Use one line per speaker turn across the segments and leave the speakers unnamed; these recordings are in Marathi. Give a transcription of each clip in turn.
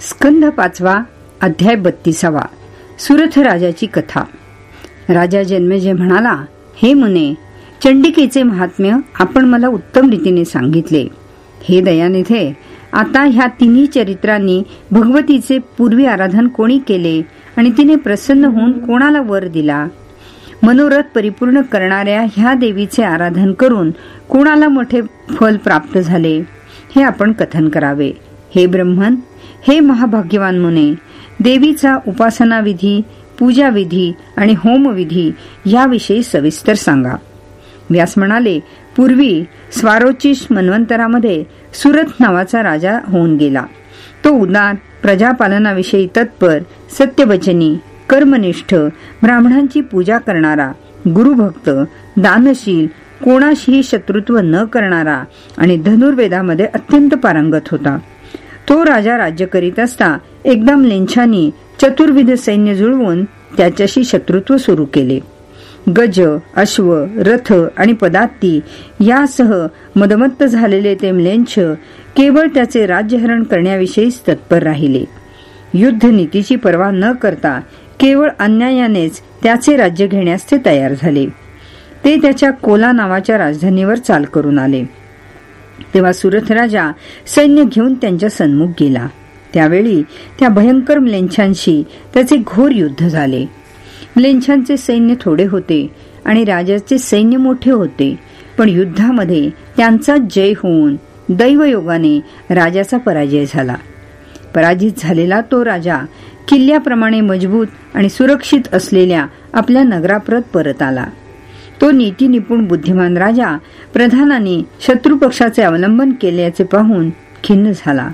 स्कंध पाचवा अध्याय बत्तीसावा. सुरथ राजाची कथा. राजा जन्मेजय म्हणाला हे मुने चंडिकेचे महात्म्य आपण मला उत्तम रीतीने सांगितले. हे दयानिधे आता ह्या तिन्ही चरित्रांनी भगवतीचे पूर्वी आराधन कोणी केले आणि तिने प्रसन्न होऊन कोणाला वर दिला? मनोरथ परिपूर्ण करणाऱ्या ह्या देवीचे आराधन करून कोणाला मोठे फल प्राप्त झाले? हे आपण कथन करावे. हे ब्रह्मन हे महाभाग्यवान मुने देवीचा उपासना विधी पूजा विधी आणि होमविधी याविषयी सविस्तर सांगा. व्यास म्हणाले पूर्वी स्वारोचिष मन्वंतरामध्ये सुरत नावाचा राजा होऊन गेला. तो उदार प्रजापालनाविषयी तत्पर सत्यवचनी कर्मनिष्ठ ब्राह्मणांची पूजा करणारा गुरुभक्त दानशील कोणाशीही शत्रुत्व न करणारा आणि धनुर्वेदामध्ये अत्यंत पारंगत होता. तो राजा राज्य करीत असता. एकदम लिंछानी चतुर्विध सैन्य जुळवून त्याच्याशी शत्रुत्व सुरू केले. गज अश्व रथ आणि पदात्ती यासह मदमत्त झालेले ते लेंछ केवळ त्याचे राज्यहरण करण्याविषयीच तत्पर राहिले. युद्ध नीतीची पर्वा न करता केवळ अन्यायानेच त्याचे राज्य घेण्यास ते तयार झाले. ते त्याच्या कोला नावाच्या राजधानीवर चाल करून आले. तेव्हा सुरथ राजा सैन्य घेऊन त्यांच्या सन्मुख गेला. त्यावेळी त्या भयंकर म्लेंछांशी त्याचे घोर युद्ध झाले. म्लेंछांचे सैन्य थोडे होते आणि राजाचे सैन्य मोठे होते पण युद्धामध्ये त्यांचा जय होऊन दैवयोगाने राजाचा पराजय झाला. पराजित झालेला तो राजा किल्ल्याप्रमाणे मजबूत आणि सुरक्षित असलेल्या आपल्या नगराप्रत परत आला. तो नीती निपुण बुद्धिमान राजा प्रधानाने शत्रुपक्षाचे अवलंबन केल्याचे पाहून खिन्न झाला.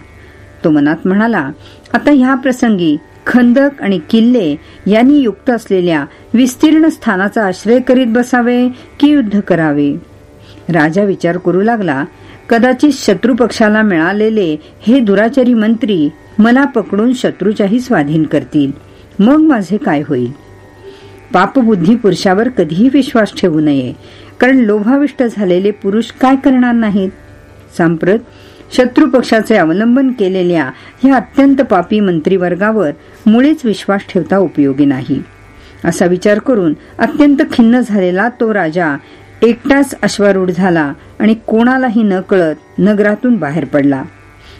तो मनात म्हणाला आता ह्या प्रसंगी खंदक आणि किल्ले यांनी युक्त असलेल्या विस्तीर्ण स्थानाचा आश्रय करीत बसावे की युद्ध करावे? राजा विचार करू लागला कदाचित शत्रुपक्षाला मिळालेले हे दुराचारी मंत्री मला पकडून शत्रूच्याही स्वाधीन करतील. मग माझे काय होईल? पापबुद्धी पुरुषावर कधीही विश्वास ठेवू नये. कारण लोभाविष्ट झालेले पुरुष काय करणार नाहीत? सांप्रत शत्रू पक्षाचे अवलंबन केलेल्या या अत्यंत पापी मंत्रीवर्गावर मुळीच विश्वास ठेवता उपयोगी नाही. असा विचार करून अत्यंत खिन्न झालेला तो राजा एकटाच अश्वारूढ झाला आणि कोणालाही न कळत नगरातून बाहेर पडला.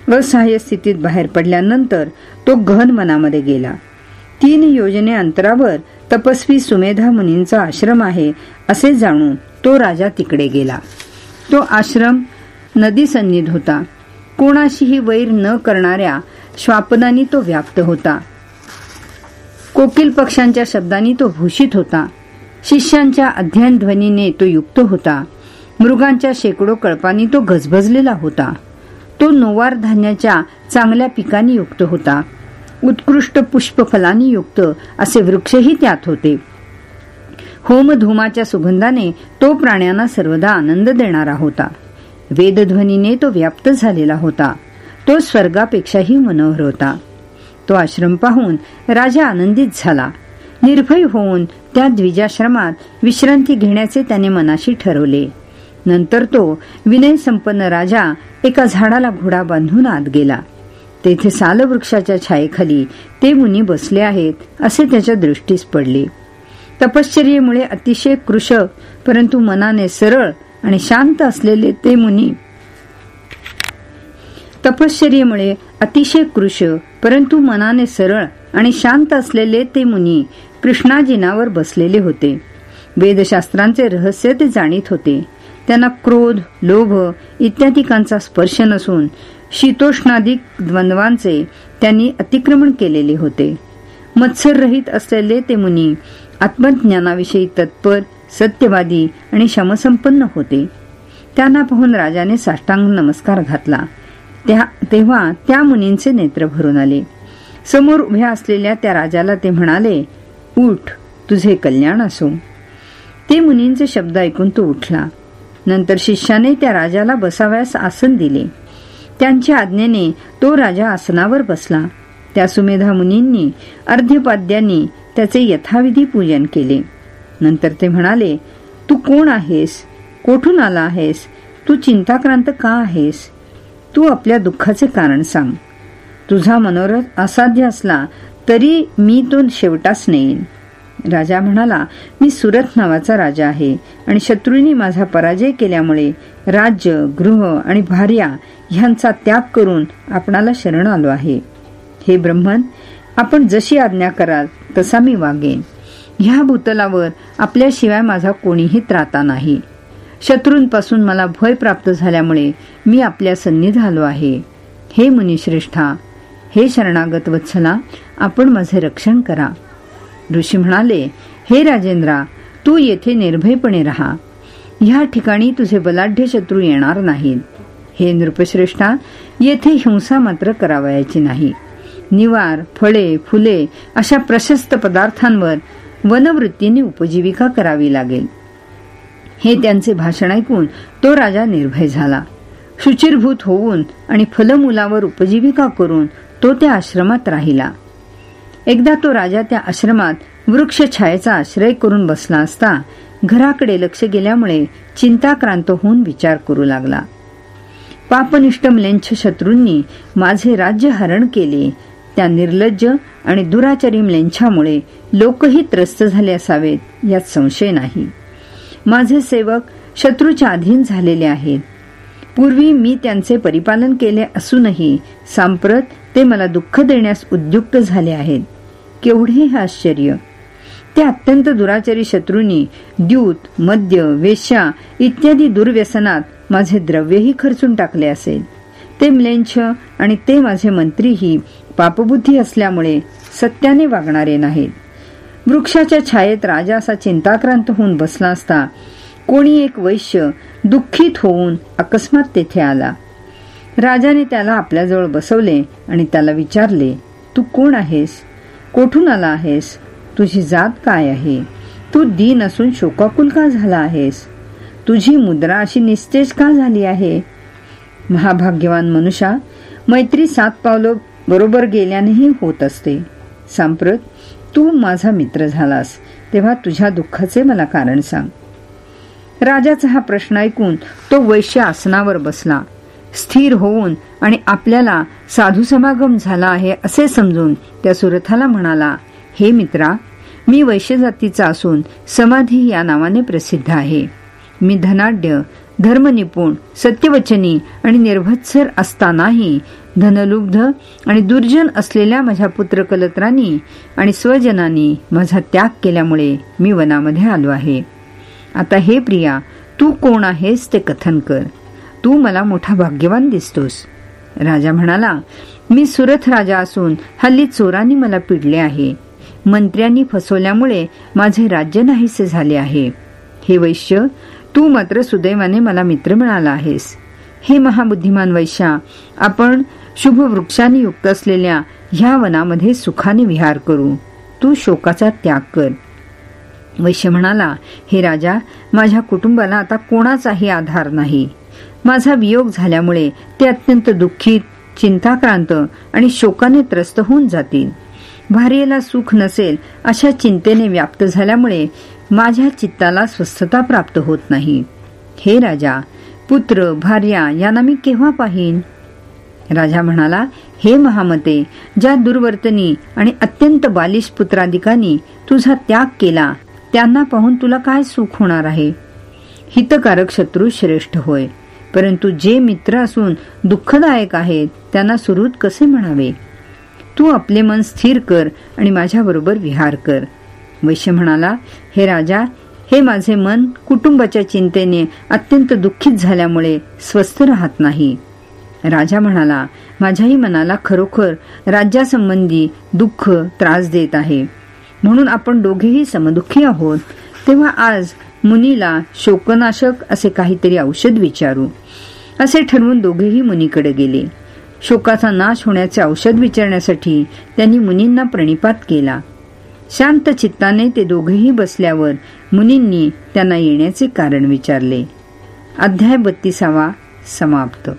असहाय्य स्थितीत बाहेर पडल्यानंतर तो गहन मनामध्ये गेला. तीन योजने अंतरावर तपस्वी सुमेधा मुनींचा आश्रम आहे असे जाणून तो राजा तिकडे गेला. तो आश्रम नदी सन्निध होता. कोणाशीही वैर न करणाऱ्या श्वापदानी तो व्याप्त होता. कोकिल पक्षांच्या शब्दांनी तो भूषित होता. शिष्यांच्या अध्ययन ध्वनीने तो युक्त होता. मृगांच्या शेकडो कळपांनी तो गजबजलेला होता. तो नोवार धान्याच्या चांगल्या पिकांनी युक्त होता. उत्कृष्ट पुष्पफलांनी युक्त असे वृक्षही त्यात होते. होमधूमाच्या सुगंधाने तो प्राण्यांना सर्वदा आनंद देणारा होता. वेदध्वनीने तो व्याप्त झालेला होता. तो स्वर्गापेक्षाही मनोहर होता. तो आश्रम पाहून राजा आनंदित झाला. निर्भय होऊन त्या द्विजाश्रमात विश्रांती घेण्याचे त्याने मनाशी ठरवले. नंतर तो विनय संपन्न राजा एका झाडाला घोडा बांधून आत गेला. तेथे सालवृक्षाच्या छायेखाली ते मुनी बसले आहेत असे त्याच्या दृष्टीस पडले. तपश्चर्येमुळे अतिशय कृश परंतु मनाने सरळ आणि शांत असलेले ते मुनी. तपश्चर्येमुळे अतिशय कृश परंतु मनाने सरळ आणि शांत असलेले ते मुनी कृष्णाजीनावर बसलेले होते. वेदशास्त्रांचे रहस्य ते जाणीत होते. त्यांना क्रोध लोभ इत्यादिकांचा स्पर्श नसून शीतोष्णाधिक द्वंद्वांचे त्यांनी अतिक्रमण केलेले होते. मत्सररहित असलेले ते मुनी आत्मज्ञानाविषयी तत्पर सत्यवादी आणि शमसंपन्न होते. त्यांना पाहून राजाने साष्टांग नमस्कार घातला. त्या तेव्हा त्या मुनींचे नेत्र भरून आले. समोर उभ्या असलेल्या त्या राजाला ते म्हणाले उठ तुझे कल्याण असो. ते मुनींचे शब्द ऐकून तो उठला. नंतर शिष्याने त्या राजाला बसाव्यास आसन दिले. त्यांच्या आज्ञेने तो राजा आसनावर बसला. त्या सुमेधा मुनींनी अर्ध्यपाद्यांनी त्याचे यथाविधी पूजन केले. नंतर ते म्हणाले तू कोण आहेस? कोठून आला आहेस? तू चिंताक्रांत का आहेस? तू आपल्या दुःखाचे कारण सांग. तुझा मनोरथ असाध्य असला तरी मी तो शेवटाच नेईन. राजा म्हणाला मी सुरत नावाचा राजा आहे आणि शत्रूंनी माझा पराजय केल्यामुळे राज्य गृह आणि भार्या ह्यांचा त्याग करून आपणाला शरण आलो आहे. हे ब्रह्मन आपण जशी आज्ञा कराल तसा मी वागेन. ह्या भूतलावर आपल्याशिवाय माझा कोणीही त्राता नाही. शत्रूंपासून मला भय प्राप्त झाल्यामुळे मी आपल्या सन्नी झालो आहे. हे मुनिश्रेष्ठा हे शरणागत वत्सला आपण माझे रक्षण करा. ऋषी म्हणाले हे राजेंद्रा तू येथे निर्भयपणे राहा. ह्या ठिकाणी तुझे बलाढ्य शत्रू येणार नाहीत. हे नृपश्रेष्ठा येथे हिंसा मात्र करावयाची नाही. निवार फळे फुले अशा प्रशस्त पदार्थांवर वनवृत्तीने उपजीविका करावी लागेल. हे त्यांचे भाषण ऐकून तो राजा निर्भय झाला. शुचिरभूत होऊन आणि फलमुलावर उपजीविका करून तो त्या आश्रमात राहिला. एकदा तो राजा त्या आश्रमात वृक्ष छायेचा आश्रय करून बसला असता घराकडे लक्ष गेल्यामुळे चिंताक्रांत होऊन विचार करू लागला. पापनिष्ठ म्लेंछ शत्रूंनी माझे राज्य हरण केले. त्या निर्लज्ज आणि दुराचारी म्लेंछामुळे लोकही त्रस्त झाले असावेत यात संशय नाही. माझे सेवक शत्रूच्या अधीन झालेले आहेत. पूर्वी मी त्यांचे परिपालन केले असूनही सांप्रत ते मला दुःख देण्यास उद्युक्त झाले आहेत. केवढे हे आश्चर्य! ते अत्यंत दुराचारी शत्रूंनी द्यूत मद्य वेश्या इत्यादी दुर्व्यसनात माझे द्रव्यही खर्चून टाकले असेल. ते म्लेंछ आणि ते माझे मंत्रीही पापबुद्धी असल्यामुळे सत्याने वागणारे नाहीत. वृक्षाच्या छायेत राजा असा चिंताक्रांत होऊन बसला असता कोणी एक वैश्य दुःखित होऊन अकस्मात तेथे आला. राजाने त्याला आपल्याजवळ बसवले आणि त्याला विचारले तू कोण आहेस? कोठून आला आहेस? तुझी जात काय आहे? तू दीन असून शोकाकुल का झाला आहेस? तुझी मुद्रा अशी निस्तेज का झाली आहे? महाभाग्यवान मनुषा मैत्री सात पावलं बरोबर गेल्यानेही होत असते. सांप्रत तू माझा मित्र झालास तेव्हा तुझ्या दुःखाचे मला कारण सांग. राजाचा हा प्रश्न ऐकून तो वैश्य आसनावर बसला. स्थिर होऊन आणि आपल्याला साधू समागम झाला आहे असे समजून त्या सुरथाला म्हणाला हे मित्रा मी वैश्य जातीचा असून समाधी या नावाने प्रसिद्ध आहे. मी धनाढ्य धर्मनिपुण सत्यवचनी आणि निर्भत्सर असतानाही धनलुब्ध आणि दुर्जन असलेल्या माझ्या पुत्रकलत्रांनी आणि स्वजनांनी माझा त्याग केल्यामुळे मी वनामध्ये आलो आहे. आता हे प्रिया तू कोण आहेस ते कथन कर. तू मला मोठा भाग्यवान दिसतोस. राजा म्हणाला मी सुरथ राजा असून हल्ली चोरांनी मला पिडले आहे. मंत्र्यांनी फसवल्यामुळे माझे राज्य नाहीसे झाले आहे. हे वैश्य तू मात्र सुदैवाने मला मित्र मिळाला आहेस. हे महाबुद्धिमान वैश्या आपण शुभ वृक्षांनी युक्त असलेल्या ह्या वनामध्ये सुखाने विहार करू. तू शोकाचा त्याग कर. वैश्य म्हणाला हे राजा माझ्या कुटुंबाला आता कोणाचाही आधार नाही. माझा वियोग झाल्यामुळे ते अत्यंत दुःखी चिंताक्रांत आणि शोकाने त्रस्त होऊन जातील. भार्येला सुख नसेल अशा चिंतेने व्याप्त झाल्यामुळे माझ्या चित्ताला स्वस्थता प्राप्त होत नाही. हे राजा पुत्र भार्या यांना मी केव्हा पाहिन? राजा म्हणाला हे महामते ज्या दुर्वर्तनी आणि अत्यंत बालिश पुत्राधिकांनी तुझा त्याग केला त्यांना पाहून तुला काय सुख होणार आहे? हितकारक शत्रू श्रेष्ठ होय. परंतु जे मित्र असून दुःखदायक आहेत त्यांना सुरूत कसे म्हणावे? तू आपले मन स्थिर कर आणि माझ्याबरोबर विहार कर. वैश्य म्हणाला हे राजा हे माझे मन कुटुंबाच्या चिंतेने अत्यंत दुःखित झाल्यामुळे स्वस्थ राहत नाही. राजा म्हणाला माझ्याही मनाला खरोखर राज्यासंबंधी दुःख त्रास देत आहे. म्हणून आपण दोघेही समदुःखी आहोत. तेव्हा आज मुनीला शोकनाशक असे काहीतरी औषध विचारू. असे ठरवून दोघेही मुनीकडे गेले. शोकाचा नाश होण्याचे औषध विचारण्यासाठी त्यांनी मुनींना प्रणिपात केला. शांत चित्ताने ते दोघेही बसल्यावर मुनींनी त्यांना येण्याचे कारण विचारले. अध्याय बत्तीसावा समाप्त.